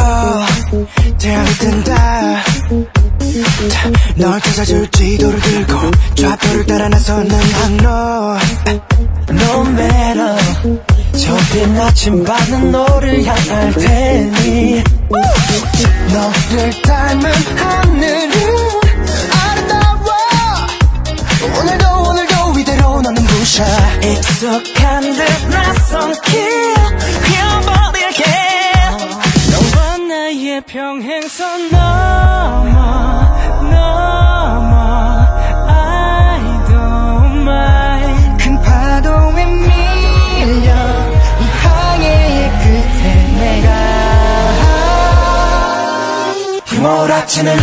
Oh, 달뜬다 널 찾아줄 지도를 들고 좌표를 따라 나서는 항로 No matter 저빛 아침받는 너를 향할 테니 너를 닮은 하늘은 익숙한 듯 낯선 길 휘어버릴게. 너와 나의 평행선 넘어 넘어. 휘몰아치는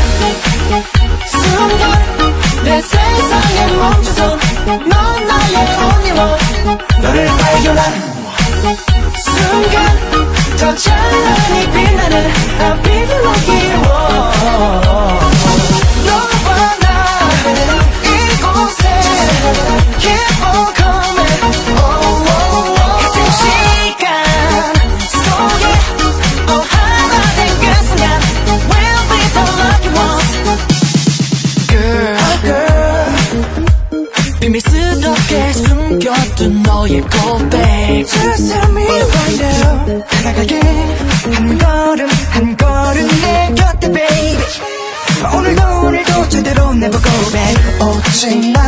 순간 내 세상에 멈춰서 넌 나의 only one 순간 더 찬란히 빛나는 비밀스럽게 숨겨둔 너의 고백. Just tell me right now 다가갈게 한 걸음 한 걸음 내 곁에 baby. 오늘도 오늘도 제대로 never go back 오직 나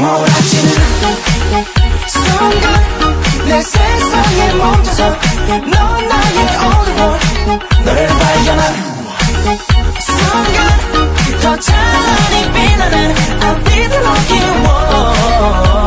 몰아치는 순간 내 세상에 멈춰서 넌 나의 one 너를 발견한 순간 더 찬란히 빛나는 I'll be the lucky one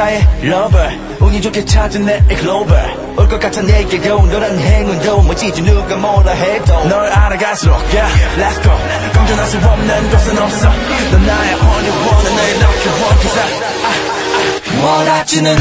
나의 lover. 운이 좋게 찾은 내 글로벌 올 것 같아 내게로 너란 행운도 멋지지? 누가 뭐라 해도 널 알아갈수록 yeah let's go. 감정할 수 없는 곳은 없어. 넌 나의 only one 난 너의 lucky one cause I, I, I 몰아치는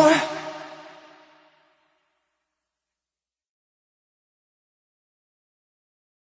more.